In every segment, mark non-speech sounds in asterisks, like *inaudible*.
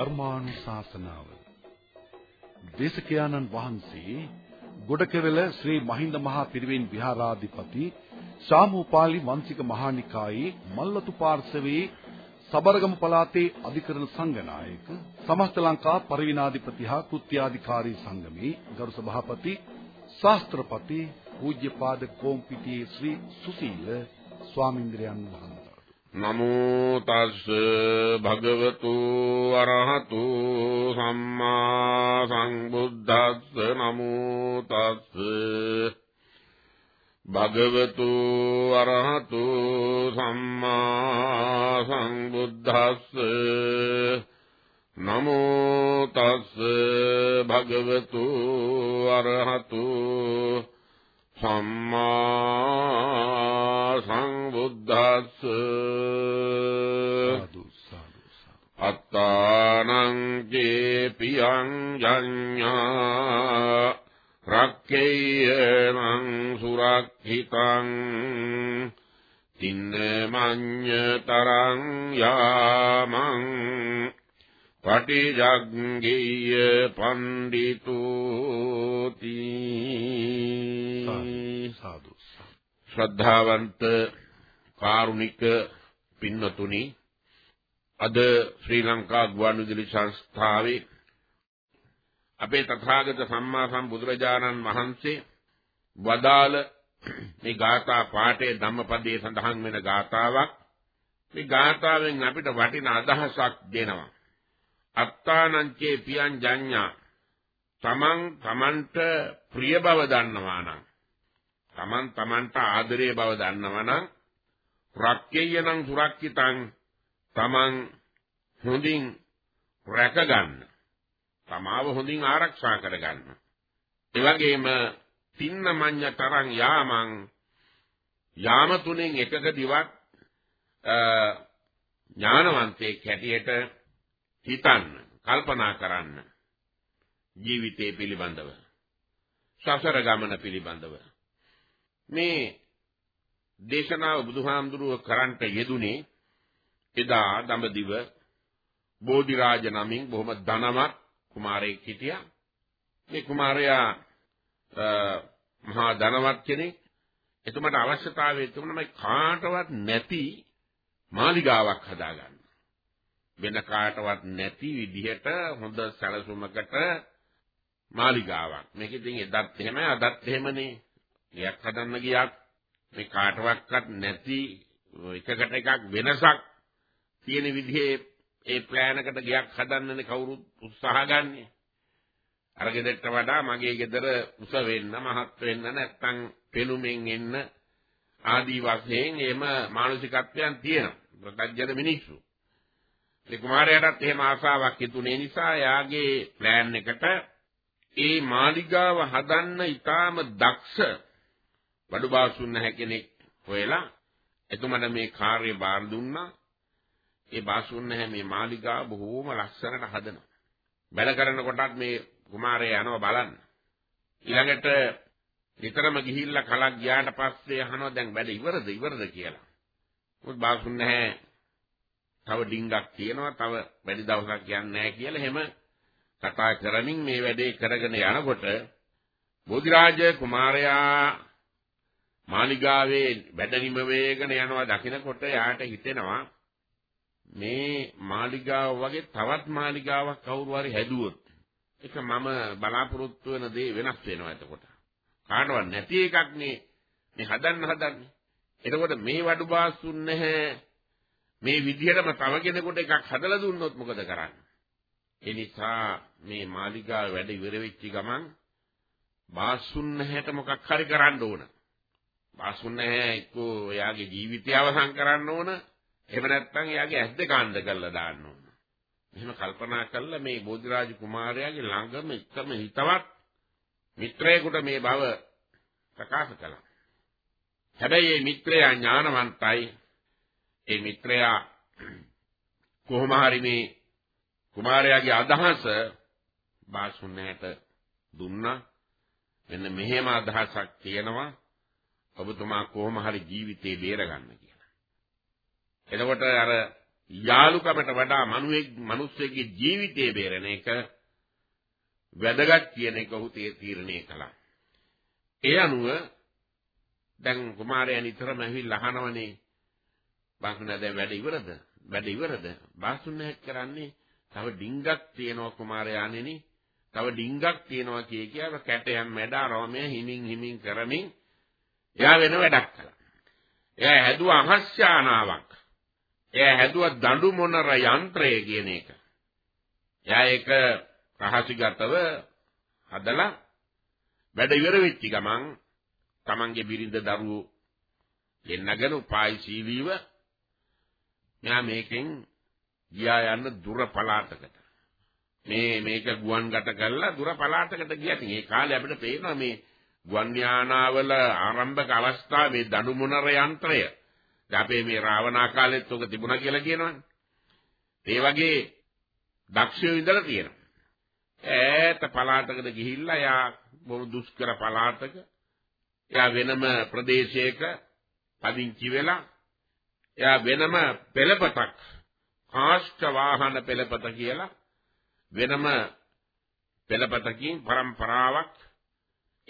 ධර්මානුශාසනාව. දේශකයාණන් වහන්සේ ගොඩකෙවල ශ්‍රී මහින්ද මහා පිරිවෙන් විහාරාධිපති ශාමූපාලි වංශික මහානිකායේ මල්ලතු පාර්ශවයේ සබරගම පළාතේ අධිකරණ සංඝනායක සමස්ත ලංකා පරිවිනාධිපති හා කෘත්‍යාධිකාරී සංගමේ ගරු සභාපති ශාස්ත්‍රපති පූජ්‍යපාද කොම්පිටියේ ශ්‍රී සුසීල ස්වාමීන්ද්‍රයන් වහන්සේ. නමෝ තස් භගවතු අරහතු සම්මා සංබුද්දස්ස නමෝ තස් භගවතු අරහතු සම්මා සංබුද්දස්ස නමෝ තස් භගවතු අරහතු සම්මා සංබුද්දස්ස අත්තානං ජේපියං ජඤ්ඤා රක්කේයං සුරක්ඛිතං තින්නමඤ්ඤතරං යාමං පටිජග්ගේය පණ්ඩිතෝති සාදු ශ්‍රද්ධාවන්ත කාරුණික පින්නතුනි අද ශ්‍රී ලංකා ගුවන්විදුලි සංස්ථාවේ අපේ තථාගත සම්මා සම්බුදුරජාණන් වහන්සේ වදාළ මේ ගාථා පාඨයේ ධම්මපදයේ සඳහන් වෙන ගාථාවක්. මේ ගාථාවෙන් අපිට වටින අදහසක් දෙනවා. අත්තානංචේ පියං ජඤ්ඤා. තමන් තමන්ට ප්‍රිය බව දන්නවා නම් තමන් තමන්ට ආදරේ බව දන්නවා නම් රක්කේයනම් සුරක්කිතං තමන් හොඳින් රැක ගන්න. තමාව හොඳින් ආරක්ෂා කර ගන්න. ඒ වගේම තින්න මඤ්ඤ තරං යාමං යාම තුනෙන් එකකදීවත් ඥානවන්තයෙක් හැටියට හිතන්න, කල්පනා කරන්න. ජීවිතේ පිළිබඳව. සසර ගමන පිළිබඳව. මේ දේශනාව බුදුහාමුදුරුව කරන්ට යෙදුනේ එදා දඹදිව බෝධිරාජ නමින් බොහොම ධනවත් කුමාරයෙක් හිටියා. මේ කුමාරයා මහා ධනවත් කෙනෙක්. එතුමාට අවශ්‍යතාවය තිබුණා කාටවත් නැති මාලිගාවක් හදාගන්න. වෙන කාටවත් නැති විදිහට හොඳ සැලසුමකට මාලිගාවක්. මේක ඉතින් එදත් එහෙමයි අදත් එහෙමනේ. ගයක් හදන්න ගියත් මේ කාටවත්වත් නැති එකකට එකක් වෙනසක් තියෙන විදිහේ ඒ ප්ලෑන් එකට ගයක් හදන්නනේ කවුරුත් උත්සාහ ගන්නෙ. අර ගෙදරට වඩා මගේ ගෙදර උස වෙන්න මහත් වෙන්න නැත්තම් පෙනුමෙන් එන්න ආදී වශයෙන් එහෙම මානසිකත්වයන් තියෙනවා. ප්‍රත්‍යජන මිනිස්සු. ඒ කුමාරයාටත් එහෙම ආසාවක් හිතුනේ නිසා එයාගේ ප්ලෑන් එකට ඒ මාලිගාව හදන්න ඊටාම දක්ෂ වඩුබාසුන් නැහැ කෙනෙක් හොයලා එතුමට මේ කාර්ය බාර දුන්නා. ඒ බාසුන් නැහැ මේ මාලිගාව බොහෝම ලස්සනට හදනවා. වැඩ කරනකොටත් මේ කුමාරයා යනවා බලන්න. ඊළඟට විතරම ගිහිල්ලා කලක් ගියාට පස්සේ අහනවා දැන් වැඩ ඉවරද ඉවරද කියලා. මොකද බාසුන් නැහැ තව ඩිංගක් තියෙනවා තව වැඩි දවසක් යන්නේ නැහැ කියලා එහෙම කතා කරමින් මේ වැඩේ කරගෙන යනකොට බෝධිරාජ කුමාරයා මාලිගාවේ වැඩ නිම වේගන යනවා දකිනකොට යාට හිතෙනවා මේ මාලිගාව වගේ තවත් මාලිගාවක් කවුරු හරි හැදුවොත් ඒක මම බලාපොරොත්තු වෙන දේ වෙනස් වෙනවා එතකොට. කාටවත් නැති එකක් නේ. මේ හදන්න හදන්නේ. එතකොට මේ වඩු බාසුන් නැහැ. මේ විදිහටම තව කෙනෙකුට එකක් හදලා දුන්නොත් මොකද කරන්නේ? ඒ නිසා මේ මාලිගාව වැඩ ඉවර වෙච්ච ගමන් බාසුන් නැහැට මොකක් හරි කරන්න ඕන. බාසුන් නැහැ එක්කෝ එයාගේ ජීවිතය අවසන් කරන්න ඕන. එහෙම නැත්නම් එයාගේ ඇස් දෙක අන්ධ කරලා දාන්න ඕන. මෙහෙම කල්පනා කළා මේ බෝධිරාජ කුමාරයාගේ ළඟම එකම හිතවත් මිත්‍රයෙකුට මේ බව ප්‍රකාශ කළා. හැබැයි මේ මිත්‍රයා ඥානවන්තයි. ඒ මිත්‍රයා කොහොම හරි මේ කුමාරයාගේ අදහස බාසුන්නයට දුන්නා. මෙන්න මෙහෙම අදහසක් තියෙනවා. ඔබතුමා කොහොම හරි ජීවිතේ බේරගන්න කියලා. එතකොට අර යාළුකමට වඩා මනුවෙක් මිනිස්සෙක්ගේ ජීවිතය බේරෙන එක වැදගත් කියන එක ඔහු තීරණය කළා. ඒ අනුව දැන් කුමාරයා නිතරම ඇවිල්ලා අහනවනේ බාහුණ දැන් වැඩ ඉවරද? වැඩ ඉවරද? බාසුන් නැත් කරන්නේ තව ඩිංගක් තියෙනවා කුමාරයාණෙනි. තව ඩිංගක් තියෙනවා කිය කියා කැටයන් මැඩා රෝමය හිමින් හිමින් කරමින් එයා වෙන වැඩක් කළා. එයා හැදුවා අහස්යානාවක්. එයා හැදුවා දඬු මොනර යන්ත්‍රය කියන එක. එයා ඒක රහසිගතව හදලා වැඩ ඉවර වෙච්ච ගමන් තමන්ගේ බිරිඳ දරුවෝ එන්නගෙන උපායශීලීව මෙයා මේකෙන් ගියා යන්න දුර පළාතකට මේ මේක ගුවන්ගත කරලා දුර පළාතකට ගියා. ඉතින් ඒ කාලේ අපිට පේනවා මේ ගුවන් යානාවල ආරම්භක අවස්ථාවේ මේ දඬු මොනර යන්ත්‍රය. දැන් අපේ මේ රාවණා කාලෙත් උක තිබුණා කියලා කියනවනේ. ඒ වගේ දක්ෂයෝ ඉඳලා තියෙනවා. ඈත පළාතකට ගිහිල්ලා යා බොහොම දුෂ්කර පළාතක එයා වෙනම ප්‍රදේශයක පදිංචි වෙලා එයා වෙනම පෙළපතක් කාෂ්ඨ වාහන පෙළපත කියලා වෙනම පෙළපතකින් પરම්පරාවක්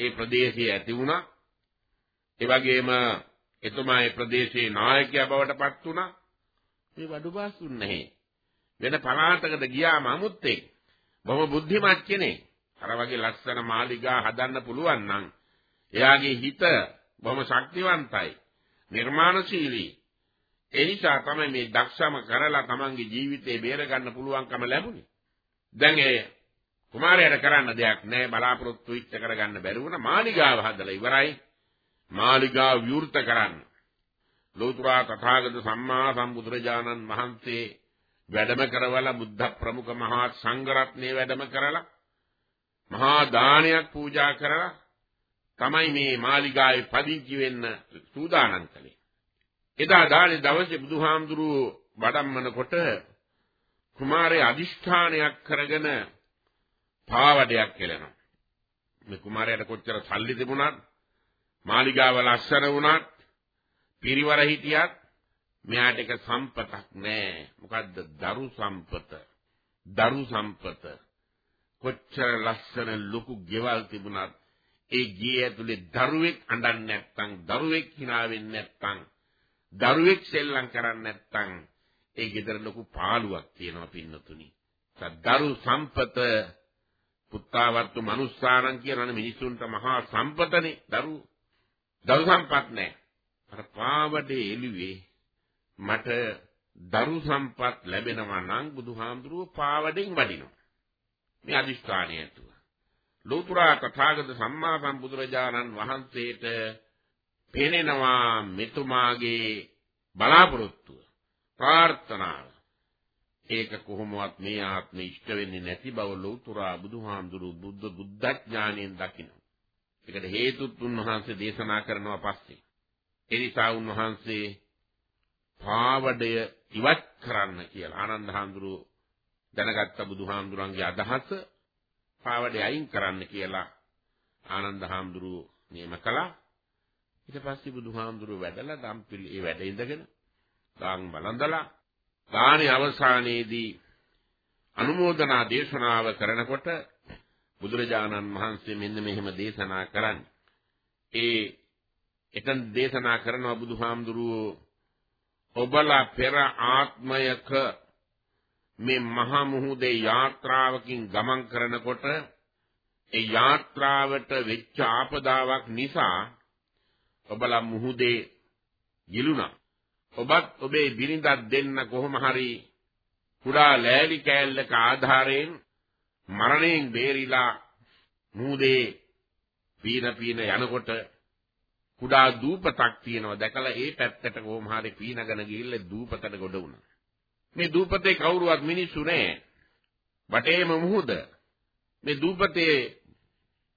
ඒ ප්‍රදේශයේ ඇති වුණා. ඒ වගේම එතුමා ඒ ප්‍රදේශයේ නායකයා බවට පත් වුණා. මේ වඩුපාසුන් නැහැ. වෙන පළාතකට ගියාම අමුත්තේ බොහොම බුද්ධිමත් කෙනෙක්. අර වගේ ලස්සන මාලිගා හදන්න පුළුවන් නම් එයාගේ හිත බොහොම ශක්තිවන්තයි. නිර්මාණශීලී. ඒ නිසා තමයි මේ දක්ෂම කරලා තමන්ගේ ජීවිතේ බේර ගන්න පුළුවන්කම ලැබුණේ. දැන් ඒ කුමාරයාට කරන්න දෙයක් නැහැ බලාපොරොත්තු ඉච්ච කරගන්න බැරි වුණා මාලිගාව හදලා ඉවරයි. මාලිගාව විවෘත කරන්න. ලෝතුරා තථාගත සම්මා සම්බුදුරජාණන් වහන්සේ වැඩම කරවලා බුද්ධ ප්‍රමුඛ මහා සංඝරත්නය වැඩම කරලා මහා දානයක් පූජා කරලා තමයි මේ මාලිගාවේ පදිංචි වෙන්න සූදානම් කළේ. එදා දානේ දවසේ බුදුහාමුදුරුවෝ වඩම්මනකොට කුමාරයා අදිෂ්ඨානයක් කරගෙන පාවඩයක් කෙලනවා. මේ කුමාරයාට කොච්චර සල්ලි තිබුණත් මාලිගාව ලස්සන වුණත් පිරිවර හිටියත් මෙයාට එක සම්පතක් නෑ. මොකද්ද? දරු සම්පත. දරු සම්පත. කොච්චර ලස්සන ලොකු ගෙවල් තිබුණත් ඒ ගේ ඇතුලේ දරුවෙක් අඬන්නේ නැත්නම් දරුවෙක් hina වෙන්නේ නැත්නම් දරුවෙක් සෙල්ලම් කරන්නේ නැත්නම් ඒ ගෙදර ලොකු පාළුවක් තියෙනවා පින්නතුනි. දරු සම්පත පුත්තාවත්තු මනුස්සාරං කියනනේ මිනිසුන්ට මහා සම්පතනේ දරු දරු සම්පත් නැහැ. අර පාවඩේ එළුවේ මට දරු සම්පත් ලැබෙනවා නම් බුදුහාමුදුරුව පාවඩෙන් වඩිනවා. මේ අදිස්ථානය ඇතුව. ලෝතුරා තථාගත සම්මා සම්බුදුරජාණන් වහන්සේට පෙනෙනවා මෙතුමාගේ බලාපොරොත්තුව ප්‍රාර්ථනාව ඒක කොහොමවත් මේ ආත්මෙ ඉෂ්ට වෙන්නේ නැති බව ලෞතුරා බුදුහාමුදුරු බුද්ධ බුද්ධඥාණයෙන් දකිනවා. ඒකට හේතුත් උන්වහන්සේ දේශනා කරනවා පස්සේ. ඒ නිසා උන්වහන්සේ පාවඩය ඉවත් කරන්න කියලා ආනන්ද හාමුදුරුව දැනගත්ත බුදුහාමුදුරන්ගේ අදහස පාවඩේ අයින් කරන්න කියලා ආනන්ද හාමුදුරුව නියම කළා. ඊට පස්සේ බුදුහාමුදුරුව වැඩලා දම්පිලි ඒ වැඩ ඉඳගෙන දාන් බලඳලා දානේ අවසානයේදී අනුමෝදනා දේශනාව කරනකොට බුදුරජාණන් වහන්සේ මෙන්න මෙහෙම දේශනා කරන්නේ. ඒ එතන දේශනා කරනවා බුදුහාමුදුරුවෝ ඔබලා පෙර ආත්මයක මේ මහා මුහුදේ යාත්‍රාවකින් ගමන් කරනකොට ඒ යාත්‍රාවට වෙච්ච ආපදාවක් නිසා ඔබලා මුහුදේ ගිලුණා. ඔබත් ඔබේ බිරිඳක් දෙන්න කොහොම හරි කුඩා ලෑලි කෑල්ලක ආධාරයෙන් මරණයෙන් බේරිලා මුහුදේ පීන පීන යනකොට කුඩා දූපතක් තියෙනවා දැකලා ඒ පැත්තට කොහොම හරි පීනගෙන ගිහිල්ලා දූපතට ගොඩ වුණා. මේ දූපතේ කවුරුවත් මිනිස්සු නැහැ. වටේම මුහුද. මේ දූපතේ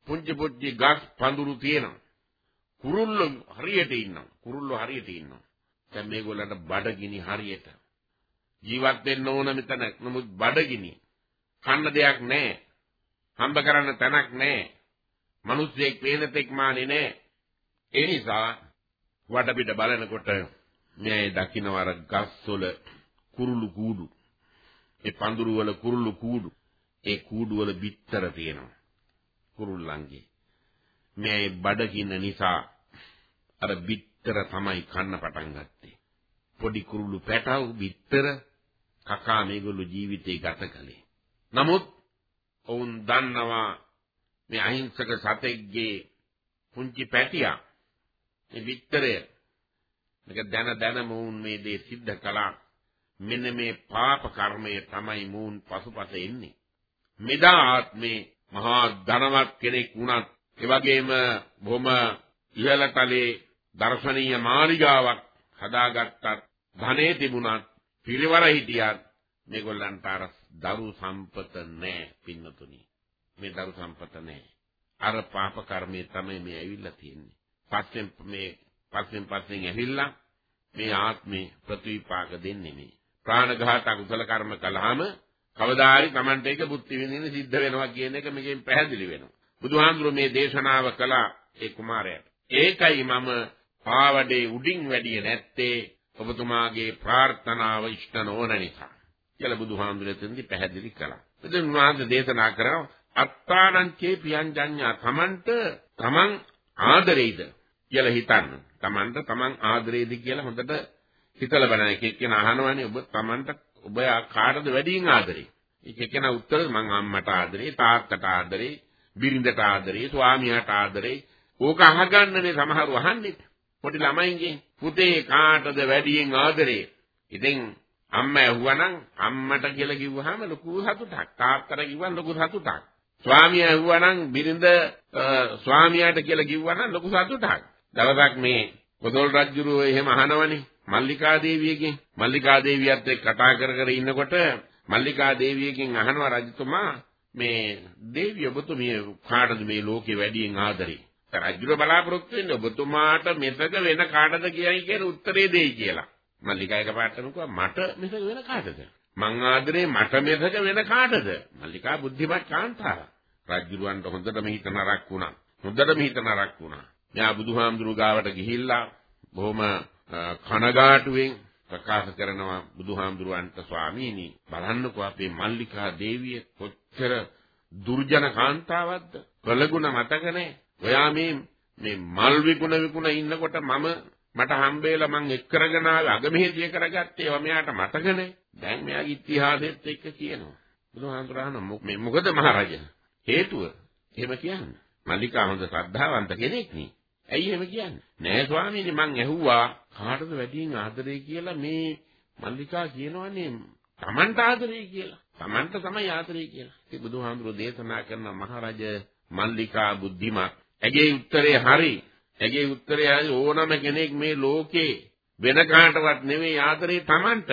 පුංචි පුංචි ගස් පඳුරු තියෙනවා. කුරුල්ලෝ හරියට ඉන්නවා. කුරුල්ලෝ හරියට ඉන්නවා. දැන් මේගොල්ලන්ට බඩගිනි හරියට. ජීවත් වෙන්න ඕන මෙතන. නමුත් බඩගිනි. කන්න දෙයක් නැහැ. හම්බ කරන්න තැනක් නැහැ. මිනිස්සෙක් පේන තෙක් මානේ නැහැ. ඒ නිසා වටපිට බලනකොට මේ දකින්නවර ගස්වල කුරුළු කූඩු. ඒ පඳුරු වල කුරුළු කූඩු. ඒ කූඩු වල බිත්තර තියෙනවා. කුරුල්ලන්ගේ. මේ බඩගින්න නිසා අර බිත්තර තමයි කන්න පටන් ගත්තේ. පොඩි කුරුළු පැටව බිත්තර කකා මේගොල්ලෝ ජීවිතේ ගත කළේ. නමුත් ඔවුන් දන්නවා මේ අහිංසක සතෙක්ගේ පුංචි පැටියා මේ බිත්තරය මේක දැන දැන මූන් මේ දේ සිද්ධ කළා. මෙන්න මේ පාප කර්මය තමයි මූන් පසුපස එන්නේ. මෙදා ආත්මේ මහා ධනවත් කෙනෙක් වුණත් ඒ වගේම බොහොම ඉහළ තලයේ දර්ශනීය මාලිගාවක් හදාගත්තත් ධනෙ තිබුණත් පිරිවර හිටියත් මේගොල්ලන්ට අර දරු සම්පත නැහැ පින්නතුනි. මේ දරු සම්පත නැහැ අර පාප කර්මයේ තමයි මේ ඇවිල්ලා තියෙන්නේ. පස්සෙන් මේ පස්සෙන් පස්සෙන් ඇවිල්ලා මේ ආත්මේ ප්‍රතිවිපාක දෙන්නේ මේ. ප්‍රාණඝාත අකුසල කර්ම කළාම කවදා හරි Tamante එක බුද්ධි විඳින්න සිද්ධ වෙනවා කියන එක මේකෙන් පැහැදිලි වෙනවා. බුදුහාමුදුරුවෝ මේ දේශනාව කළා ඒ කුමාරයාට. ඒකයි මම පාවඩේ උඩින් වැඩිය නැත්තේ ඔබතුමාගේ ප්‍රාර්ථනාව ඉෂ්ට නොවන නිසා කියලා බුදුහාමුදුරෙන්දී පැහැදිලි කළා. ඉතින් උන්වහන්සේ දේශනා කරනවා අත්තානං චේ පියංජඤ්ඤා තමන්ට තමන් ආදරෙයිද කියලා හිතන්න. තමන්ට තමන් ආදරෙයිද කියලා හොඳට හිතලා බලන්න. එක එක්කෙනා අහනවානේ ඔබ තමන්ට ඔබ කාටද වැඩියෙන් ආදරේ? එක එක්කෙනා උත්තර මං අම්මට ආදරේ, තාත්තට ආදරේ, බිරිඳට ආදරේ, ස්වාමියාට ආදරේ. ඕක අහගන්නනේ සමහරව අහන්නේ. පොඩි ළමයින්ගෙන් පුතේ කාටද වැඩියෙන් ආදරේ? ඉතින් අම්මා ඇහුවනම් අම්මට කියලා කිව්වහම ලොකු සතුටක්. තාත්තට කිව්වම ලොකු සතුටක්. ස්වාමියා ඇහුවනම් බිරිඳ ස්වාමියාට කියලා කිව්වනම් ලොකු සතුටක්. දවසක් මේ කොතොල් රජුරෝ එහෙම අහනවනේ මල්ලිකා දේවියගෙන්. මල්ලිකා දේවියත් එක්ක කතා කර කර ඉන්නකොට මල්ලිකා දේවියගෙන් අහනවා රජතුමා මේ දේවිය ඔබතුමිය කාටද මේ ලෝකේ වැඩියෙන් ආදරේ? රජුර බලාපොරොත්තු වෙන්නේ ඔබතුමාට මෙතක වෙන කාටද කියයි කියන උත්තරේ දෙයි කියලා. මල්ලිකා එකපාරටම කිව්වා මට මෙතක වෙන කාටද? මං ආදරේ මට මෙතක වෙන කාටද? මල්ලිකා බුද්ධිමත් කාන්තාවක්. රජුරවන්ට හොඳටම හිත නරක් වුණා. හොඳටම හිත නරක් වුණා. මෙයා බුදුහාමුදුරු ගාවට ගිහිල්ලා බොහොම කනගාටුවෙන් ප්‍රකාශ කරනවා බුදුහාමුදුරුවන්ට ස්වාමීනි බලන්නකෝ අපේ මල්ලිකා දේවිය කොච්චර දුර්ජන කාන්තාවක්ද? කළගුණ මතක නැහැ. ඔයා මේ මේ මල් විකුණ විකුණ ඉන්නකොට මම මට හම්බෙලා මං එක් කරගෙන ආවේ අගමෙහෙදිය කරගත්තේ ඒවා මෙයාට මතකනේ. දැන් මෙයාගේ ඉතිහාසෙත් එක්ක කියනවා. බුදුහාමුදුරහන මේ මොකද මහරජා? හේතුව එහෙම කියන්නේ. මල්ලිකා හොඳ ශ්‍රද්ධාවන්ත කෙනෙක් නේ. ඇයි එහෙම කියන්නේ? නෑ ස්වාමීනි මං ඇහුවා කාටද වැඩියෙන් ආදරේ කියලා මේ මල්ලිකා කියනවනේ Tamanට ආදරේ කියලා. Tamanට තමයි ආදරේ කියලා. ඒ බුදුහාමුදුරෝ දේශනා කරන මහරජා මල්ලිකා බුද්ධිමත් ඇගේ උත්තරේ හරි. ඇගේ උත්තරේ හරි ඕනම කෙනෙක් මේ ලෝකේ වෙන කාටවත් නෙවෙයි ආදරේ Tamanට.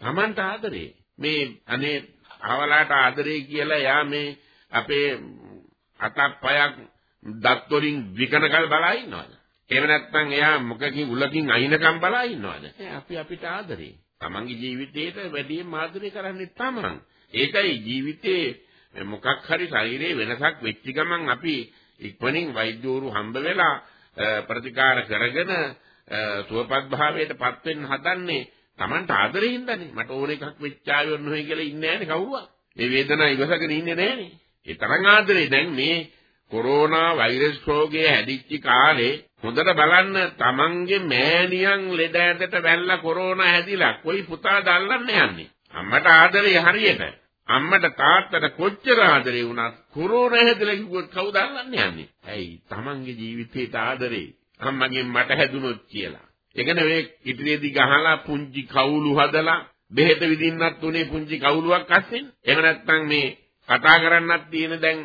Tamanට ආදරේ. මේ අනේ අවලාට ආදරේ කියලා යා මේ අපේ අතක් පයක් දත් වලින් විකනකල් බලා ඉන්නවද? එහෙම නැත්නම් එයා මොකකින් උලකින් අහිනකම් බලා ඉන්නවද? අපි අපිට ආදරේ. Tamanගේ ජීවිතේට වැඩියෙන් ආදරේ කරන්නේ Taman. ඒකයි ජීවිතේ මොකක් හරි ශරීරයේ වෙනසක් වෙච්ච ගමන් අපි ඉක්මනින් වෛද්‍යවරු හම්බ වෙලා ප්‍රතිකාර කරගෙන සුවපත් භාවයටපත් වෙන්න හදන්නේ Tamanට ආදරේ හින්දානේ. මට ඕන එකක් වෙච්චාවේ ඔන්නෝයි කියලා ඉන්නේ නැහැනේ කවුරුවත්. මේ වේදනාව ඉවසගෙන ඉන්නේ නැහැනේ. ඒ තරම් ආදරේ දැන් මේ කොරෝනා වෛරස් රෝගය හැදිච්ච කාලේ හොඳට බලන්න Tamanගේ මෑණියන් ලෙඩ ඇඳට වැල්ලා කොරෝනා හැදිලා කොයි පුතා දල්ලන්න යන්නේ. අම්මට ආදරේ හරියට. අම්මට තාත්තට කොච්චර ආදරේ වුණත් කොරෝනා හැදලා කිව්වොත් කවුද අල්ලන්නේ යන්නේ? ඇයි Tamange ජීවිතේට ආදරේ අම්මගෙන් මට හැදුනොත් කියලා. ඒක නෙවෙයි ඉදිරියේදී ගහලා පුංචි කවුළු හදලා බෙහෙත විදින්නත් උනේ පුංචි කවුළුවක් අස්සෙන්. එහෙම නැත්නම් මේ කතා කරන්නත් තියෙන දැන්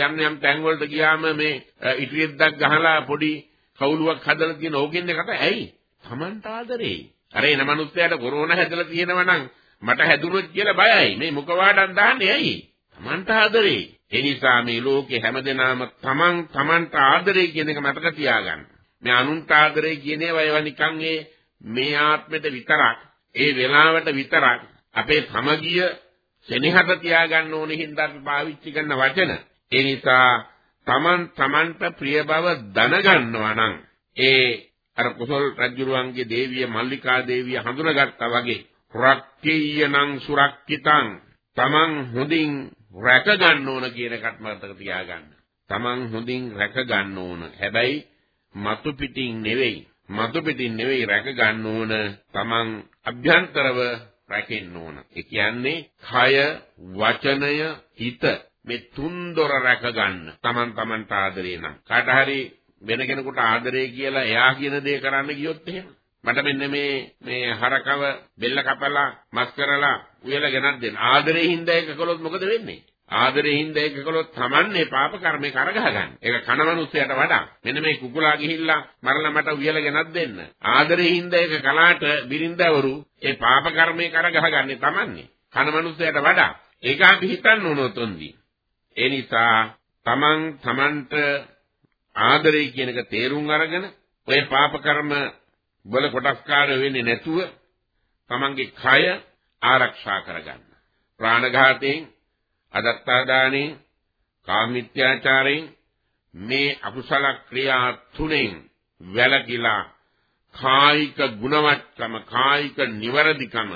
යම් යම් තැන් වලට ගියාම මේ ඉදිරියෙද්දක් ගහලා පොඩි කවුළුවක් හදලා තියෙන ඕකෙන්නේ කතා ඇයි? Tamanට ආදරේ. අර එන මනුස්සයාට කොරෝනා හැදලා තියෙනවා නම් මට හැදුනොත් කියලා බයයි. මේ මුඛවාඩම් දාන්නේ ඇයි? Tamanට ආදරේ. ඒ නිසා මේ ලෝකේ හැමදෙනාම Taman Tamanට ආදරේ කියන එක මතක තියාගන්න. මේ අනුන්ට ආදරේ කියන ඒවා ඒවා නිකන් ඒ මේ ආත්මෙට විතරක්, ඒ වෙලාවට විතරක් අපේ සමගිය සෙනෙහස තියාගන්න ඕනේ හින්දා අපි පාවිච්චි කරන වචන. ඒ නිසා Taman Tamanට ප්‍රිය බව දැනගන්නවා නම් ඒ අර කුසල් රජුරුවන්ගේ දේවිය මල්ලිකා දේවිය හඳුනාගත්තා වගේ රක්කේයනං සුරක්කිතං තමන් හොඳින් රැක ගන්න ඕන කියන එකත් මතක තියාගන්න. තමන් හොඳින් රැක ගන්න ඕන. හැබැයි මතු පිටින් නෙවෙයි. මතු පිටින් නෙවෙයි රැක ගන්න ඕන. තමන් අභ්‍යන්තරව රැකෙන්න ඕන. ඒ කියන්නේ කය, වචනය, හිත මේ තුන් දොර රැක ගන්න. තමන් තමන්ට ආදරේ නම්. කාට හරි වෙන කෙනෙකුට ආදරේ කියලා එයා කියන දේ කරන්න ගියොත් එහෙම මට මෙන්න මේ මේ හරකව බෙල්ල කපලා මස් කරලා උයලා ගෙනත් දෙන්න. ආදරේ හින්දා ඒක කළොත් මොකද වෙන්නේ? ආදරේ හින්දා ඒක කළොත් Tamanne පාප කර්මේ කරගහ ගන්න. ඒක කන මිනිස්සයට වඩා. මෙන්න මේ කුකුලා ගිහිල්ලා මරලා මට උයලා ගෙනත් දෙන්න. ආදරේ හින්දා ඒක කලාට බිරින්දවරු ඒ පාප කර්මේ කරගහ ගන්නේ Tamanne. කන මිනිස්සයට වඩා. ඒක අපි හිතන්න ඕනොත් උන්දී. ඒ නිසා Taman Tamanට ආදරේ කියන එක තේරුම් අරගෙන ඔය පාප කර්ම වල කොටස්කාර වෙන්නේ නැතුව තමන්ගේ කය ආරක්ෂා කරගන්න. ප්‍රාණඝාතයෙන්, අදත්තාදානෙන්, කාමිත්‍යාචාරයෙන් මේ අකුසල ක්‍රියා තුනෙන් වැළකීලා කායික ගුණවත්කම, කායික නිවරදිකම,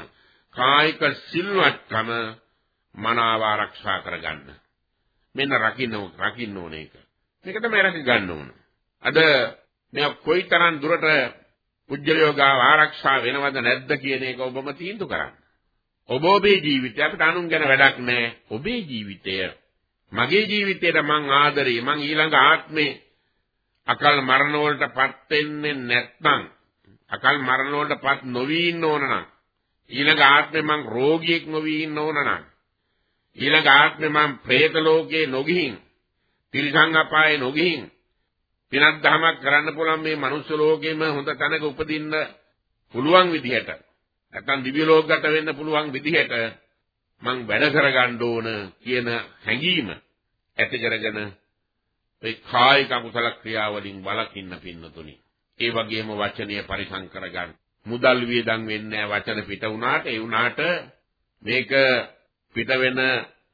කායික සිල්වත්කම මනාව ආරක්ෂා කරගන්න. මෙන්න රකින්න රකින්න ඕන එක. මේක තමයි රැක ගන්න ඕන. අද මේ කොයිතරම් දුරට පුජ්‍යලෝගාව ආරක්ෂා වෙනවද නැද්ද කියන එක ඔබම තීන්දුව කරන්න. ඔබ ඔබේ ජීවිතය අපිට අනුන් ගැන වැඩක් නැහැ. ඔබේ ජීවිතය මගේ ජීවිතයට මං ආදරේ මං ඊළඟ ආත්මේ අකල් මරණ වලටපත් වෙන්නේ නැත්නම් අකල් මරණ වලටපත් නොවි ඉන්න ඕන නම් ඊළඟ ආත්මේ මං රෝගියෙක් නොවි ඉන්න ඕන නම් ඊළඟ ආත්මේ මං പ്രേත ලෝකේ නොගිහින් තිරිසං අපායේ නොගිහින් පිනක් දහමක් කරන්න පුළුවන් මේ මනුස්ස ලෝකෙම හොඳ තැනක උපදින්න පුළුවන් විදිහට නැත්නම් දිව්‍ය ලෝකගත වෙන්න පුළුවන් විදිහට මං වැඩ කරගන්න ඕන කියන හැඟීම ඇති කරගෙන ඒ කායික කුසල ක්‍රියාවලින් වළකින්න පින්නතුනි. ඒ වගේම වචනය පරිසම් කරගන්න. මුදල් වියදම් වෙන්නේ වචන පිට වුණාට ඒ වුණාට මේක පිට වෙන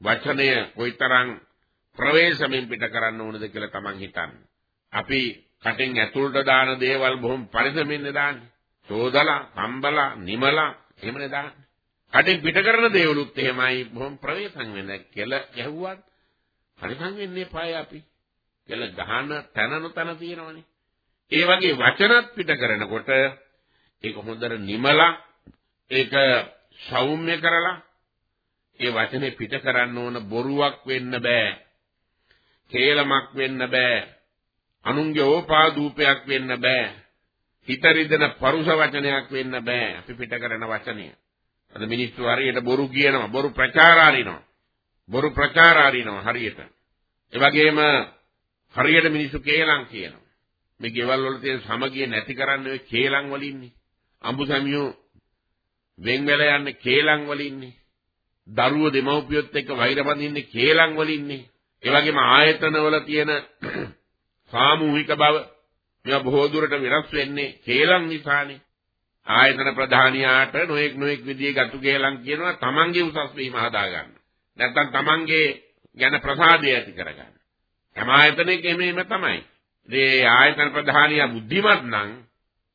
වචනය කොයිතරම් ප්‍රවේශමෙන් පිට කරන්න ඕනද කියලා තමන් හිතන්නේ. අපි කටෙන් ඇතුළට දාන දේවල් බොහොම පරිස්සමෙන් දාන්නේ. චෝදලා, සම්බලා, නිමලා එහෙමනේ දාන්නේ. කටෙන් පිට කරන දේවලුත් එහෙමයි බොහොම ප්‍රවේශම් වෙන කෙල ගැහුවත් පරිස්සම් වෙන්නේ පාය අපි. කෙල ගහන තනන තන තියෙනවනේ. ඒ වගේ වචනත් පිට කරනකොට ඒක හොඳට නිමලා ඒක සෞම්‍ය කරලා ඒ වචනේ පිට කරන්න ඕන බොරුවක් වෙන්න බෑ. කේලමක් වෙන්න බෑ. අනුන්ගේ ඕපාදූපයක් වෙන්න බෑ. හිත රිදෙන පරුෂ වචනයක් වෙන්න බෑ. අපි පිට කරන වචනය. අද මිනිස්සු හරියට බොරු කියනවා, බොරු ප්‍රචාර අරිනවා. බොරු ප්‍රචාර අරිනවා හරියට. ඒ වගේම හරියට මිනිස්සු කේලම් කියනවා. මේ ගෙවල් වල තියෙන සමගිය නැති කරන්නේ ඔය කේලම් වලින්නේ. අඹු සැමියෝ වෙන් වෙලා යන්නේ කේලම් වලින්නේ. දරුවෝ දෙමව්පියොත් එක්ක වෛර බඳින්නේ කේලම් වලින්නේ. ඒ වගේම ආයතන වල තියෙන සාමූහික බව මේවා බොහෝ දුරට වෙනස් වෙන්නේ කේලම් නිසානේ. ආයතන ප්‍රධානියාට නොඑක් නොඑක් විදිහේ ගතු කේලම් කියනවා තමන්ගේ උසස් වීම හදා ගන්න. නැත්තම් තමන්ගේ ගැන ප්‍රසාදය ඇති කරගන්න. හැම ආයතනයකම එහෙම තමයි. මේ ආයතන ප්‍රධානියා බුද්ධිමත් නම්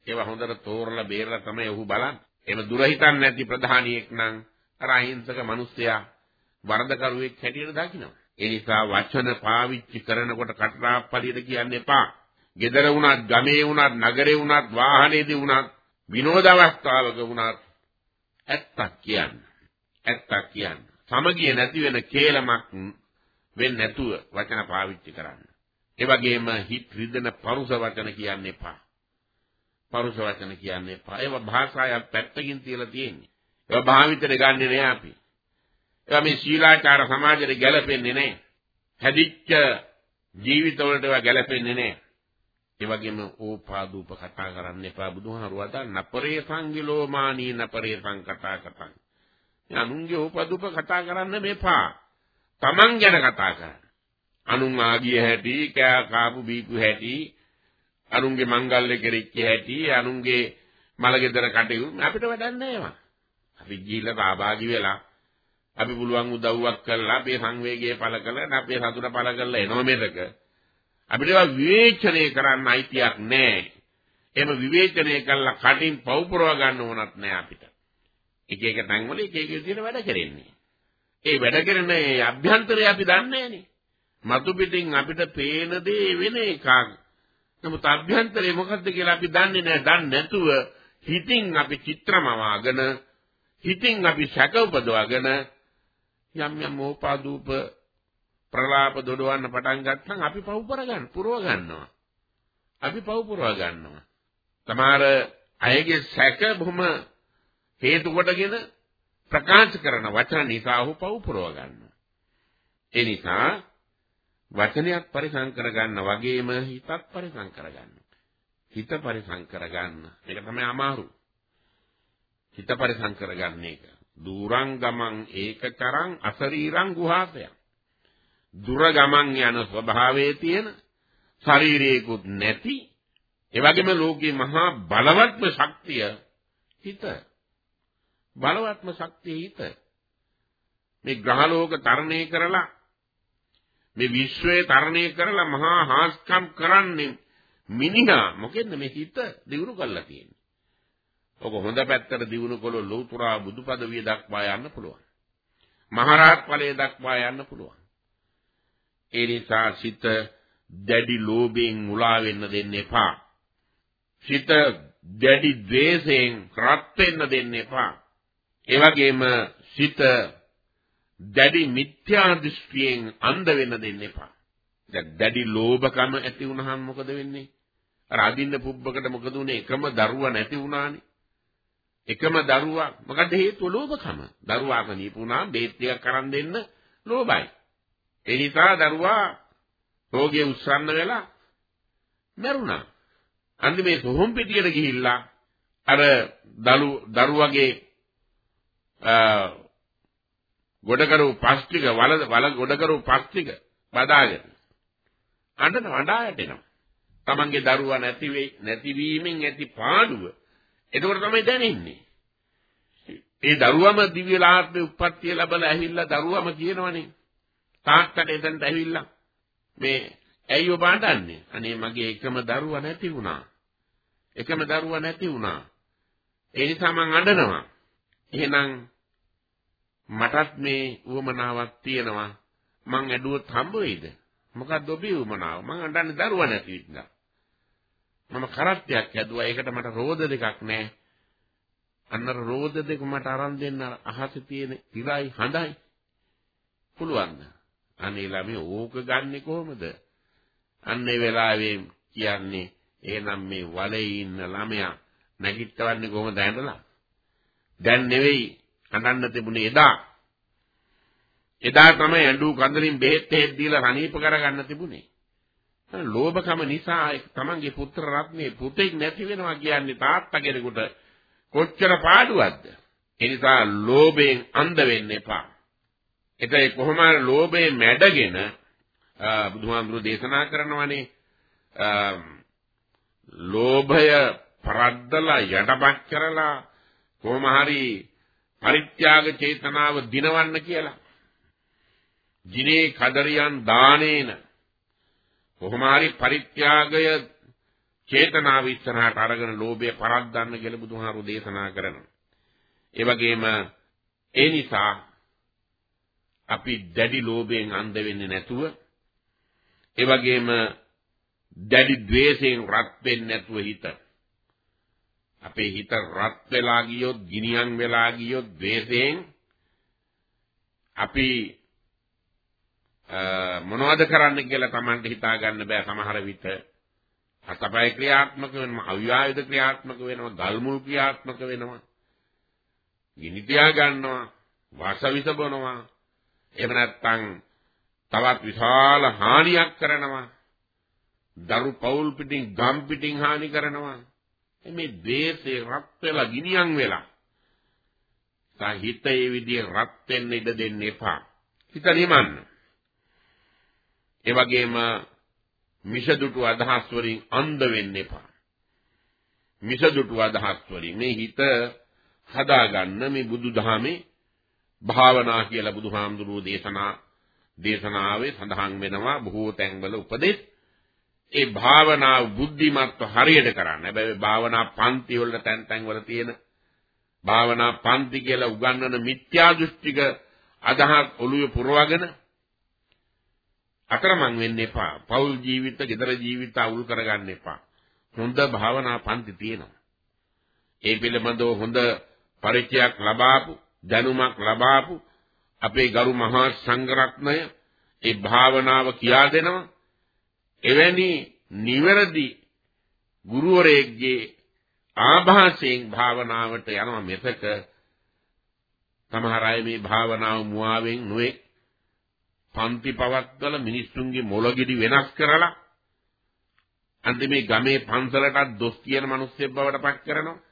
ඒවා හොඳට තෝරලා බේරලා තමයි ඔහු බලන්නේ. එහෙම දුර හිතන්නේ නැති ප්‍රධානියෙක් නම් අර අහිංසක මිනිස්සයා වරදකරුවෙක් හැටියට දකිනවා. ඒ නිසා වචන පාවිච්චි කරනකොට කටරාප්පලියට කියන්න එපා. ගෙදර වුණත්, ගමේ වුණත්, නගරේ වුණත්, වාහනේදී වුණත්, විනෝද අවස්ථාවක වුණත් ඇත්තක් කියන්න. ඇත්තක් කියන්න. සමගිය නැති වෙන කේලමක් වෙන්නේ නැතුව වචන පාවිච්චි කරන්න. ඒ වගේම හිත රිදෙන පරුස වචන කියන්න එපා. පරුස වචන කියන්න එපා. ඒවා භාෂාවක් පැත්තකින් තියලා තියෙන්නේ. ඒවා භාවිතයට ගන්නෙ නෑ අපි. ඒවා මේ ශීලාචාර සමාජයට ගැලපෙන්නේ නැහැ. හැදිච්ච ජීවිතවලට ඒවා ගැලපෙන්නේ නැහැ. ඒ වගේම ඕපාදූප කතා කරන්න එපා බුදුහාරුවා දා නපරේ සංගිලෝමානී නපරේ සංකතා කතං. මේ අනුන්ගේ ඕපාදූප කතා කරන්න මේපා. Taman ගැන කතා කරන්න. අනුන් ආගිය හැටි, කෑ කාපු බීපු හැටි, අනුන්ගේ මංගල්‍ය කෙරෙච්ච හැටි, අනුන්ගේ මලගෙදර කටයුතු අපිට වැඩක් නැහැ අපි ගිහිල්ලා සහභාගී වෙලා අපි පුළුවන් උදව්වක් කරලා අපේ සංවේගය පළ කරලා අපේ සතුට පළ කරලා එනවා මෙතක. අපිට ඒවා විවේචනය කරන්න අයිතියක් නැහැ. එහෙම විවේචනය කළා කටින් පව් පුරව ගන්න ඕනත් නැහැ අපිට. එක එක තැන්වල එක එක විදිහට වැඩ කරන්නේ. ඒ වැඩ කරන ඒ අභ්‍යන්තරය අපි දන්නේ නැහනේ. මතු පිටින් අපිට පේන දේ වෙන එකක්. නමුත් අභ්‍යන්තරේ මොකද්ද කියලා අපි දන්නේ නැහැ. දන්නේ නැතුව හිතින් අපි චිත්‍රමවාගෙන හිතින් අපි සැක උපදවාගෙන යම් යම් ඕපාදූප ප්‍රලාප දොඩවන්න පටන් ගත්තම අපි පව් කරගන්න පුරව ගන්නවා. අපි පව් පුරව ගන්නවා. තමාර අයගේ සැක බොහොම හේතු කොටගෙන ප්‍රකාශ කරන වචන නිසා ඔහු පව් පුරව ගන්නවා. ඒ නිසා වචනයක් පරිසං කරගන්න වගේම හිතත් පරිසං කරගන්න. හිත පරිසං කරගන්න. මේක තමයි අමාරු. හිත පරිසං කරගන්න එක. දුරං ගමං ඒකතරං අසරීරං ගුහාසයං. දුර ගමන් යන ස්වභාවයේ තියෙන ශරීරයකුත් නැති ඒ වගේම ලෝකේ මහා බලවත්ම ශක්තිය හිත. බලවත්ම ශක්තිය හිත. මේ ග්‍රහලෝක තරණය කරලා මේ විශ්වය තරණය කරලා මහා හාස්කම් කරන්නේ මිනිහා මොකෙන්ද මේ හිත දියුණු කරලා තියෙන්නේ. ඔක හොඳ පැත්තට දියුණු කළොත් ලෞතුරා බුදුපදවිය දක්වා යන්න පුළුවන්. මහරහත් ඵලය දක්වා යන්න පුළුවන්. ඒ නිසා සිත දැඩි ලෝභයෙන් මුලා වෙන්න දෙන්න එපා. සිත දැඩි ද්වේෂයෙන් රත් වෙන්න දෙන්න එපා. ඒ වගේම සිත දැඩි මිත්‍යා දෘෂ්ටියෙන් අන්ධ වෙන්න දෙන්න එපා. දැන් දැඩි ලෝභකම ඇති වුණාම මොකද වෙන්නේ? අර අදින්න පුබ්බකට මොකද උනේ? එකම දරුවා නැති වුණානේ. එකම දරුවා මොකද හේතුව ලෝභකම. දරුවා කනීපුණා බේත් ටිකක් කරන් දෙන්න ලෝභයි. ඒ නිසා දරුවා රෝගිය උස්සන්න වෙලා මැරුණා. අන්තිමේ සොහොන් පිටියට ගිහිල්ලා අර දලු දරුවගේ ගොඩකරු පස් ටික වල වල ගොඩකරු පස් ටික බදාගෙන අඬන වඩා යටෙනවා. Tamange දරුවා නැති වෙයි නැතිවීමෙන් ඇති පාඩුව. එතකොට තමයි දැනෙන්නේ. ඒ දරුවම දිව්‍ය ලාභේ උප්පත්තිය ලැබලා ඇවිල්ලා දරුවම කියනවනේ. තාත්තට එතනට ඇවිල්ලා මේ ඇයි ඔබ අඬන්නේ? අනේ මගේ එකම දරුවා නැති වුණා. එකම දරුවා නැති වුණා. ඒ නිසා මං අඬනවා. එහෙනම් මටත් මේ උවමනාවක් තියෙනවා. මං ඇඬුවොත් හම්බ වෙයිද? මොකක්ද ඔබේ උවමනාව? මං අඬන්නේ දරුවා නැති නිසා. මම කරත්තයක් ඇදුවා. ඒකට මට රෝද දෙකක් නැහැ. අන්නර රෝද දෙක මට අරන් දෙන්න අහසේ තියෙන ඉරයි හඳයි. පුළුවන්ද? අනේ ළමයි ඕක ගන්නෙ කොහොමද? අන්න ඒ වෙලාවේ කියන්නේ එහෙනම් මේ වලේ ඉන්න ළමයා නැගිටවන්නේ කොහොමද ඇඳලා? දැන් නෙවෙයි අඬන්න තිබුණේ එදා. එදා තමයි ඇඬු කඳලින් බෙහෙත් හේත් දීලා රණීප කරගන්න තිබුණේ. ලෝභකම නිසා තමන්ගේ පුත්‍ර රත්නේ පුතෙක් නැති වෙනවා කියන්නේ තාත්තා කෙනෙකුට කොච්චර පාඩුවක්ද? ඒ නිසා ලෝභයෙන් අන්ධ වෙන්න එපා. ඒකයි කොහොම හරි ලෝභයේ මැඩගෙන බුදුහාමුදුරු දේශනා කරනවානේ ලෝභය පරද්දලා යටපත් කරලා කොහොම හරි පරිත්‍යාග චේතනාව දිනවන්න කියලා. ජිනේ කදරියන් දානේන කොහොම හරි පරිත්‍යාගය චේතනාව ඉස්සරහට අරගෙන ලෝභය පරද්දන්න කියලා බුදුහාරු දේශනා කරනවා. ඒ වගේම ඒ නිසා අපි දැඩි ලෝභයෙන් අන්ධ වෙන්නේ නැතුව ඒ වගේම දැඩි द्वේෂයෙන් රත් වෙන්නේ නැතුව හිත අපේ හිත රත් වෙලා ගියොත් ගිනියම් වෙලා ගියොත් द्वේෂයෙන් අපි මොනවද කරන්න කියලා Tamanට හිතා ගන්න බෑ සමහර විට අතපය ක්‍රියාත්මක වෙනවා අවිවායද ක්‍රියාත්මක වෙනවා ගල්මුල් ක්‍රියාත්මක වෙනවා ගිනි තියා ගන්නවා වාසවිස බොනවා එහෙම නැත්නම් තවත් විශාල හානියක් කරනවා. දරු පෞල් පිටින් ගම් පිටින් හානි කරනවා. මේ ද්වේෂේ රත් වෙලා ගිනියම් වෙලා. සාහිත්‍යයේ විදිය රත් වෙන්න ඉඩ දෙන්න එපා. හිත නිමන්න. ඒ වගේම මිෂදුටු අදහස් වලින් අන්ධ වෙන්න එපා. මිෂදුටු අදහස් වලින් මේ හිත හදාගන්න මේ බුදුදහමේ භාවනා කියලා බුදුහාමුදුරුවෝ දේශනා දේශනාවේ සඳහන් වෙනවා බොහෝ තැන්වල උපදෙස් ඒ භාවනාව බුද්ධිමත්ව හරියට කරන්න. හැබැයි භාවනා පන්ති වල තැන් තැන් වල තියෙන භාවනා පන්ති කියලා උගන්වන මිත්‍යා දෘෂ්ටික අදහස් ඔළුවේ පුරවගෙන අතරමං වෙන්න එපා. පෞල් ජීවිත, ගෙදර ජීවිත අවුල් කරගන්න එපා. හොඳ භාවනා පන්ති තියෙනවා. ඒ පිළිබඳව හොඳ පරිචයක් ලබාපු, දැනුමක් ලබාපු අපේ ගරු මහා සංඝරත්නය ඒ භාවනාව කියා දෙනවා. එවැනි නිවැරදි ගුරුවරයෙක්ගේ ආభాසයෙන් භාවනාවට යනවා මෙතක සමහර අය මේ භාවනාව මුවාවෙන් නොවේ පන්ති පවත්වල මිනිස්සුන්ගේ මොළගිඩි වෙනස් කරලා අන්තිමේ ගමේ පන්සලටත් දොස් කියන මිනිස්සෙක් බවට පත් කරනවා.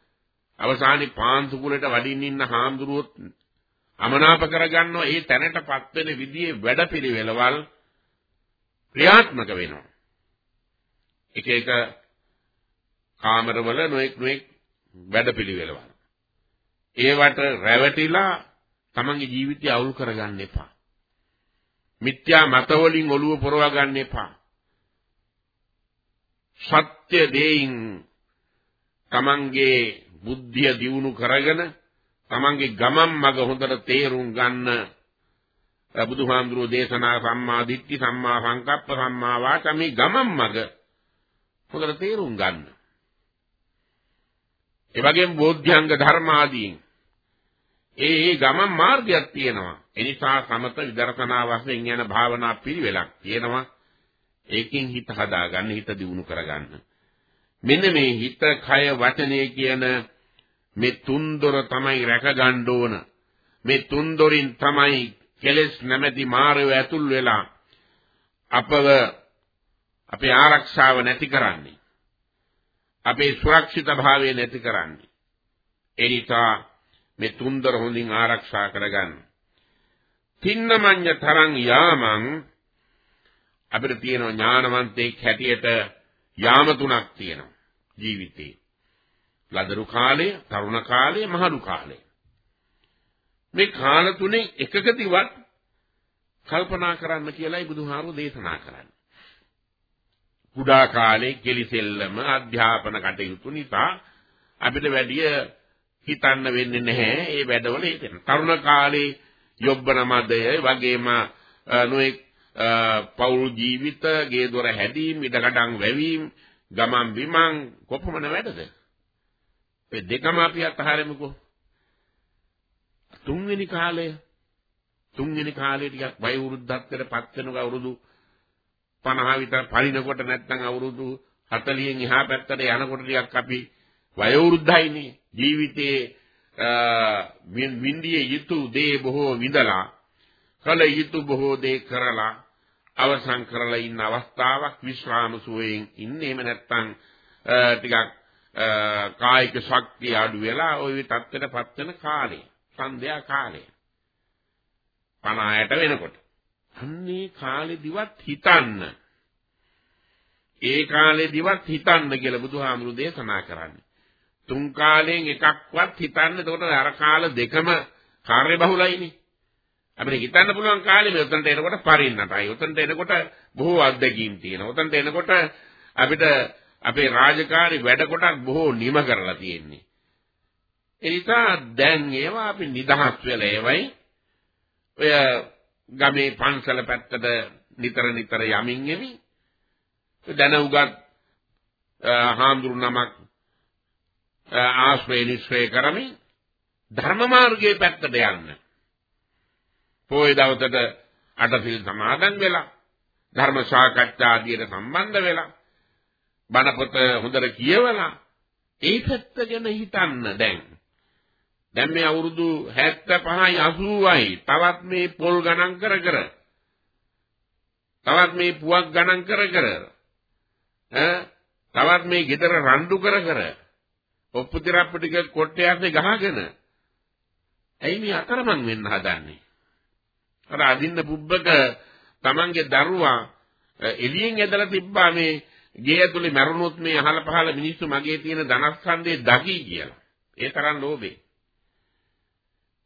අවසානයේ පාන්සු කුලට වඩින්න ඉන්න හාමුදුරුවොත් අමනාප කරගන්නවා ඒ තැනටපත් වෙන විදිහේ වැඩපිළිවෙළවල් ක්‍රියාත්මක වෙනවා. එක එක කාමරවල නොඑක් නොඑක් වැඩපිළිවෙළවල්. ඒවට රැවටිලා තමන්ගේ ජීවිතය අවුල් කරගන්න එපා. මිත්‍යා මත වලින් ඔළුව පොරවා ගන්න එපා සත්‍ය දෙයින් තමන්ගේ බුද්ධිය දියුණු කරගෙන තමන්ගේ ගමන් මඟ හොඳට තේරුම් ගන්න බුදුහාමුදුරෝ දේශනා සම්මා දිට්ඨි සම්මා සංකප්ප සම්මා වාචා මේ ගමන් මඟ හොඳට තේරුම් ගන්න. ඒ වගේම බෝධ්‍යංග ධර්ම ආදීන් ඒ ඒ ගමන් මාර්ගයක් තියෙනවා. ඒ නිසා සමත විදර්ශනා වශයෙන් යන භාවනා පිළිවෙලක් තියෙනවා. ඒකෙන් හිත හදාගන්න හිත දියුණු කරගන්න. මෙන්න මේ හිත, කය, වචනය කියන මේ තුන්දොර තමයි රැක ගන්න ඕන. මේ තුන්දොරින් තමයි කෙලෙස් නැමැති මාරය ඇතුල් වෙලා අපව අපේ ආරක්ෂාව නැති කරන්නේ. අපේ සුරක්ෂිත භාවය නැති කරන්නේ. ඒ නිසා මේ තුන්දර හොඳින් ආරක්ෂා කරගන්න. තින්නමඤ්ඤ තරං යාමං අපිට තියෙන ඥානවන්තයෙක් හැටියට යාම තුනක් තියෙනවා ජීවිතේ. ලදරු කාලය, තරුණ කාලය, මහලු කාලය. මේ කාල තුනේ එකකදීවත් කල්පනා කරන්න කියලායි බුදුහාමුදුරු දේශනා කරන්නේ. කුඩා කාලේ කෙලිසෙල්ලම අධ්‍යාපන කටයුතු නිසා අපිට වැඩි හිතන්න වෙන්නේ නැහැ ඒ වැඩවල හිතෙන. තරුණ කාලේ යොබ්බන මදය වගේම නොඑක් පෞල් ජීවිත, ගේ දොර හැදීම්, ඉඩකඩම් වැවීම්, ගමන් බිමන් කොපමණ වැඩද? ඒ දෙකම අපි අතහරිමුකෝ. තුන්වෙනි කාලය තුන්වෙනි කාලේ ටිකක් වය වෘද්ධත්වයට පත් වෙනක අවුරුදු 50 විතර පරිණකොට නැත්නම් අවුරුදු 40න් එහා පැත්තට යනකොට ටිකක් අපි වය වෘද්ධයිනේ ජීවිතයේ වින්දියේ යුතු දේ බොහෝ විඳලා කල යුතු බොහෝ දේ කරලා අවසන් කරලා ඉන්න අවස්ථාවක් විශ්‍රාම සුවයෙන් ඉන්නේ. එහෙම නැත්නම් ටිකක් කායික ශක්තිය අඩු වෙලා ওই තත්ත්වයටපත් වෙන කාලේ සන්ධ්‍යා කාලේ 50ට වෙනකොට. අන්නේ කාලෙදිවත් හිතන්න. ඒ කාලෙදිවත් හිතන්න කියලා බුදුහාමුදුරු දේශනා කරන්නේ. තුන් කාලයෙන් එකක්වත් හිතන්න. එතකොට අර කාල දෙකම කාර්ය බහුලයිනේ. අපිට හිතන්න පුළුවන් කාලෙ මේ උතනට එනකොට පරින්නතයි උතනට එනකොට බොහෝ අත්දැකීම් තියෙනවා. උතනට එනකොට අපිට අපේ රාජකාරි වැඩ කොටක් බොහෝ නිම කරලා තියෙන්නේ. ඒ නිසා දැන් ඒවා අපි නිදහස් වෙලා ඒවයි. ඔය ගමේ පන්සල පැත්තට නිතර නිතර යමින් එමි. දැන උගත් හාමුදුරු නමක් ආශ්‍රය නිශ්‍රය කරමින් ධර්ම මාර්ගයේ පැත්තට යන්න. පොයේ දවසට අටසිල් සමාදන් වෙලා ධර්ම සාකච්ඡා ආදියට සම්බන්ධ වෙලා බණ පොත හොඳට කියවලා ඒ පැත්ත ගැන හිතන්න දැන්. දැන් මේ අවුරුදු 75යි 80යි තවත් මේ පොල් ගණන් කර කර තවත් මේ පුවක් ගණන් කර කර ඈ තවත් මේ ගෙදර රණ්ඩු කර කර ඔප්පු තිරප්පු ටික කොට්ටේ ගහගෙන ඇයි මේ අතරමං වෙන්න හදන්නේ අර අදින්න පුබ්බක Tamange දරුවා එළියෙන් ඇදලා තිබ්බා මේ ගේ ඇතුලේ මැරුණොත් මේ අහල පහල මිනිස්සු මගේ තියෙන ධනස්කන්ධේ දකි කියලා. ඒ තරම් ලෝභේ.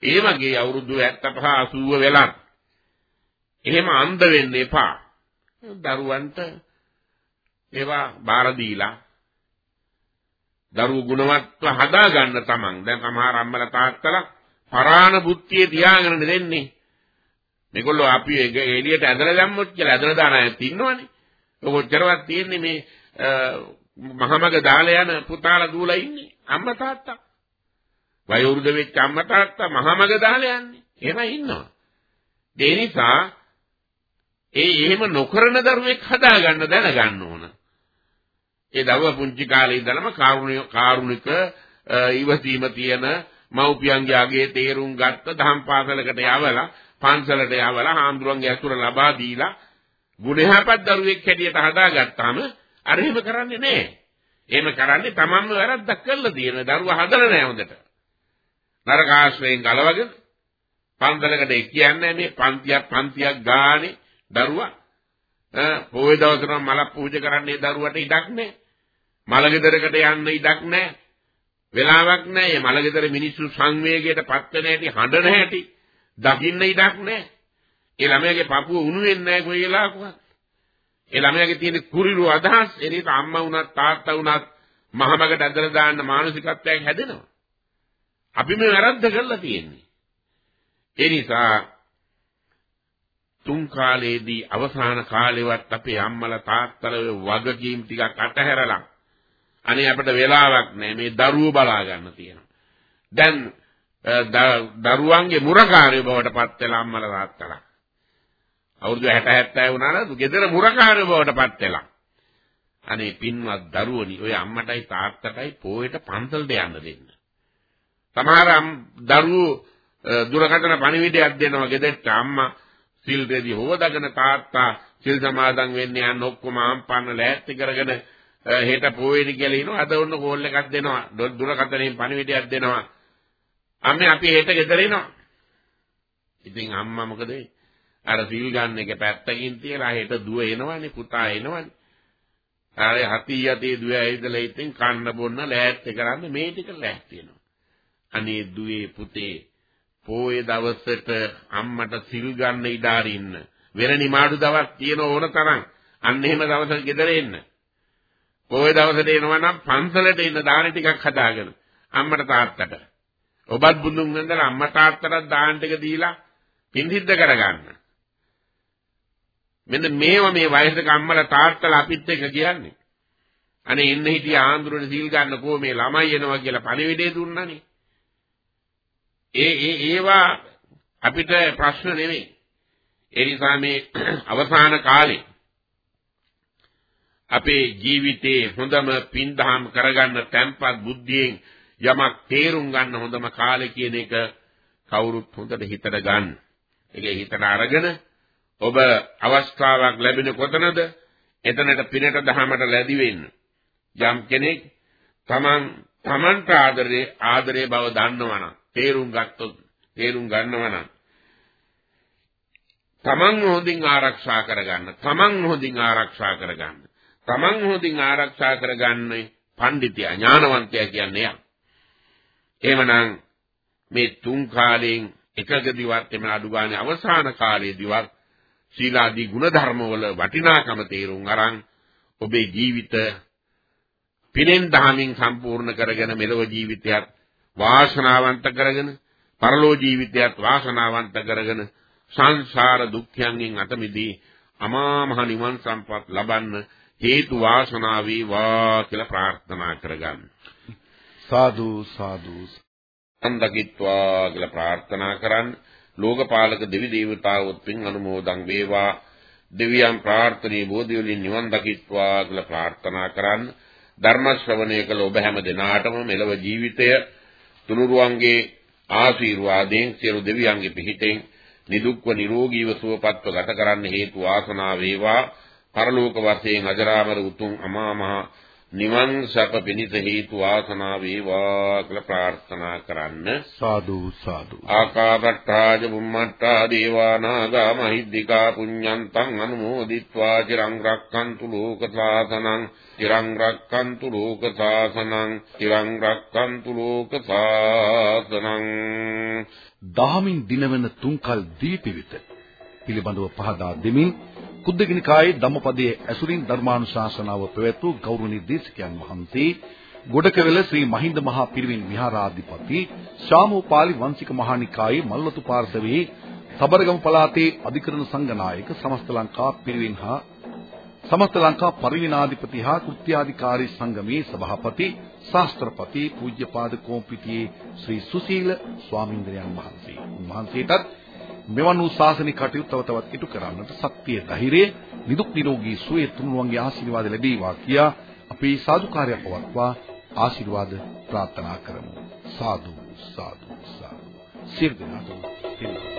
ඒ වගේ අවුරුදු 75 80 වෙලක් එහෙම අන්ධ වෙන්න එපා. දරුවන්ට ඒවා බාර දීලා දරුවෝ ගුණවත්ව හදා ගන්න තමන්. දැන් සමහර අම්මලා තාත්තලා පරාණ බුද්ධිය තියාගෙන දෙන්නේ. මේගොල්ලෝ අපි එළියට ඇදලා දැම්මොත් කියලා ඇදලා දාන අයත් ඉන්නවනේ. ඔකොච්චරවත් තියෙන්නේ මේ මහමග දාලා යන පුතාලා දූලා ඉන්නේ. අම්මා තාත්තා. වයෝවෘද්ධ වෙච්ච අම්මා තාත්තා මහමග දාලා යන්නේ. එහෙම ඉන්නවා. ඒ නිසා ඒ එහෙම නොකරන දරුවෙක් හදාගන්න දැනගන්න ඕන. ඒ දරුවා පුංචි කාලේ ඉඳලම කාරුණික කාරුණික ඉවසීම තියෙන මව්පියන්ගේ අගේ තේරුම් ගත්ත දහම් පාසලකට යවලා පන්සලට යවලා හාමුදුරන්ගේ ඇසුර ලබා දීලා ගුණහපත් දරුවෙක් හැටියට හදාගත්තාම අර එහෙම කරන්නේ නැහැ. එහෙම කරන්නේ තමන්ම වැරද්දක් කරලා තියෙන දරුවා හදලා නැහැ හොඳට. නරක ආශ්‍රයෙන් ගලවගෙන පන්සලකට කියන්නේ මේ පන්තියක් පන්තියක් ගානේ දරුවා පොයේ දවසට මල පූජා කරන්නේ දරුවට ඉඩක් නැහැ. මලගෙදරකට යන්න ඉඩක් නැහැ. වෙලාවක් නැහැ. මේ මලගෙදර මිනිස්සු සංවේගයට පත් වෙන හැටි හඬන හැටි දකින්න ඉඩක් නැහැ. ඒ ළමයාගේ පපුව උණු වෙන්නේ නැහැ කොයි වෙලාවකවත්. ඒ ළමයාගේ තියෙන කුරිරු අදහස් එනික අම්මා වුණත් තාත්තා වුණත් මහමගට ඇදලා දාන්න මානසිකත්වයක් හැදෙනවා. අපි මේ වැරද්ද කරලා තියෙන්නේ. ඒ නිසා තුන් කාලේදී අවසාන කාලෙවත් අපේ අම්මලා තාත්තලා වගකීම් ටිකක් අතහැරලා අනේ අපිට වෙලාවක් නැහැ මේ දරුවෝ බලා ගන්න තියෙනවා. දැන් දරුවන්ගේ මුරකාරයෝ බවට පත් වෙලා අම්මලා තාත්තලා. අවුරුදු 60 70 වුණාට ගෙදර මුරකාරයෝ බවට පත් වෙලා. අනේ පින්වත් දරුවනි ඔය අම්මටයි තාත්තටයි පොයට පන්සලට යන්න දෙන්න. සමහර දරුවෝ දුරකථන පණිවිඩයක් දෙනවා ගෙදරට අම්මා සිල් රෙදි හොදගෙන තාත්තා සිල් සමාදන් වෙන්න යන ඔක්කොම ආම්පන්න ලෑස්ති කරගෙන හෙට පොවේනි කියලා ඉනවා. අද ඔන්න කෝල් එකක් දෙනවා. දුරකථනයෙන් පණිවිඩයක් දෙනවා. අම්මේ අපි හෙට ගෙදර එනවා. ඉතින් අම්මා මොකද අර සිල් ගන්න එක පැත්තකින් තියලා හෙට දුව එනවනේ පුතා එනවනේ. අර හති යතේ දුව ඇවිදලා ඉතින් කන්න බොන්න ලෑස්ති කරන්න මේ ටික ලෑස්ති වෙනවා. අනේ දුවේ පුතේ පෝය දවසට අම්මට සිල් ගන්න ඉඩ අරින්න. වෙන නිමාඩු දවස් තියෙන ඕන තරම්. අන්න එහෙම දවසක ගෙදර එන්න. පෝය දවසට එනවා නම් පන්සලට එන්න දාන ටිකක් හදාගෙන අම්මට තාත්තට. ඔබත් බුදුන් වහන්සේලා අම්මා තාත්තට දාන ටික දීලා පින් සිද්ධ කරගන්න. මෙන්න මේවා මේ වයසක අම්මලා තාත්තලා අපිත් එක්ක කියන්නේ. අනේ එන්න හිටිය ආන්දරනේ සීල් ගන්න කෝ මේ ළමයි එනවා කියලා පණිවිඩය දුන්නානේ. ඒ ඒ ඒවා අපිට ප්‍රශ්න නෙමෙයි. ඒ නිසා මේ *clears throat* අවසාන කාලේ අපේ ජීවිතේ හොඳම පින්දහම් කරගන්න තැම්පත් බුද්ධියෙන් යමක් තේරුම් ගන්න හොඳම කාලේ කියන එක කවුරුත් හොඳට හිතට ගන්න. ඒකේ හිතට අරගෙන ඔබ අවස්ථාවක් ලැබෙන කොතනද එතනට පිනට දහමට ලැබි වෙන්න. යම් කෙනෙක් තමන් තමන්ට ආදරේ ආදරේ බව දන්නවනම් තේරුම් ගත්තොත් තේරුම් ගන්නවා නම් තමන් හොඳින් ආරක්ෂා කරගන්න තමන් හොඳින් ආරක්ෂා කරගන්න තමන් හොඳින් ආරක්ෂා කරගන්නේ පඬිතියා ඥානවන්තයා කියන්නේ යා. එහෙමනම් මේ තුන් කාලයෙන් එකකදීවත් එම අඩු ගානේ අවසාන කාලයේදීවත් සීලාදී ගුණධර්ම වල වටිනාකම තේරුම් අරන් ඔබේ ජීවිත පිනෙන් දහමින් සම්පූර්ණ කරගෙන මෙලොව ජීවිතයත් වාසනාවන්ත කරගෙන පරලෝ ජීවිතයත් වාසනාවන්ත කරගෙන සංසාර දුක්ඛයන්ගෙන් අත මිදී අමා මහ නිවන් සම්පත් ලබන්න හේතු වාසනාව වේවා කියලා ප්‍රාර්ථනා කරගන්න. සාදු සාදු සම්දකිත්වා කියලා ප්‍රාර්ථනා කරන්න. ලෝකපාලක දෙවි දේවතාවොත් පින් අනුමෝදන් වේවා. දෙවියන් ප්‍රාර්ථනීය බෝධිවලින් නිවන් දකිත්වා කියලා ප්‍රාර්ථනා කරන්න. ධර්ම ශ්‍රවණය කළ ඔබ හැම දිනාටම මෙලව ජීවිතය තුනුරුවන්ගේ ආශිර්වාදයෙන් සියලු දෙවියන්ගේ පිහිටෙන් නිදුක්ව නිරෝගීව සුවපත්ව ගත කරන්න හේතු වාසනා වේවා. පරලෝක වශයෙන් අජරාමර උතුම් අමා මහ නිවන් සප පිණිස හේතු වාසනා වේවා කියලා ප්‍රාර්ථනා කරන්න. සාදු සාදු. ආකාපට්ඨාජ බුම්මට්ඨා දේවානාගා මහිද්దికා පුඤ්ඤන්තං අනුමෝදිත්වා චිරං රක්칸තු ලෝක සාසනං චිරං රක්칸තු ලෝක සාසනං චිරං රක්칸තු ලෝක සාසනං. දහමින් දිනවන තුන්කල් දීපිවිත පිළිබඳව පහදා දෙමින් කුද්දගිනිකායේ ධම්මපදයේ ඇසුරින් ධර්මානුශාසනාව පැවැත්වූ ගෞරවනීය දේශකයන් වහන්සේ ගොඩකවැල ශ්‍රී මහින්ද මහා පිරිවෙන් විහාරාධිපති ශාමෝපාලි වංශික මහානිකායේ මල්වතු පාර්ශවයේ සබරගම පළාතේ අධිකරණ සංඝනායක සමස්ත ලංකා පිරිවෙන් හා සමස්ත ලංකා පරිවිනාධිපති හා කෘත්‍යාධිකාරී සංගමේ සභාපති ශාස්ත්‍රපති පූජ්‍යපාද කෝම්පිටියේ ශ්‍රී සුසීල ස්වාමීන්ද්‍රයන් වහන්සේ. උන්වහන්සේටත් මෙවන් වූ ශාසනික කටයුතු තව තවත් ඉටු කරන්නට ශක්තිය ධෛර්යය නිදුක් නිරෝගී සුවය තුන්වන්ගේ ආශිර්වාද ලැබේවා කියා අපේ සාදුකාරය පවත්වා ආශිර්වාද ප්‍රාර්ථනා කරමු. සාදු සාදු සාදු. සියලු දෙනාට පිළිගන්න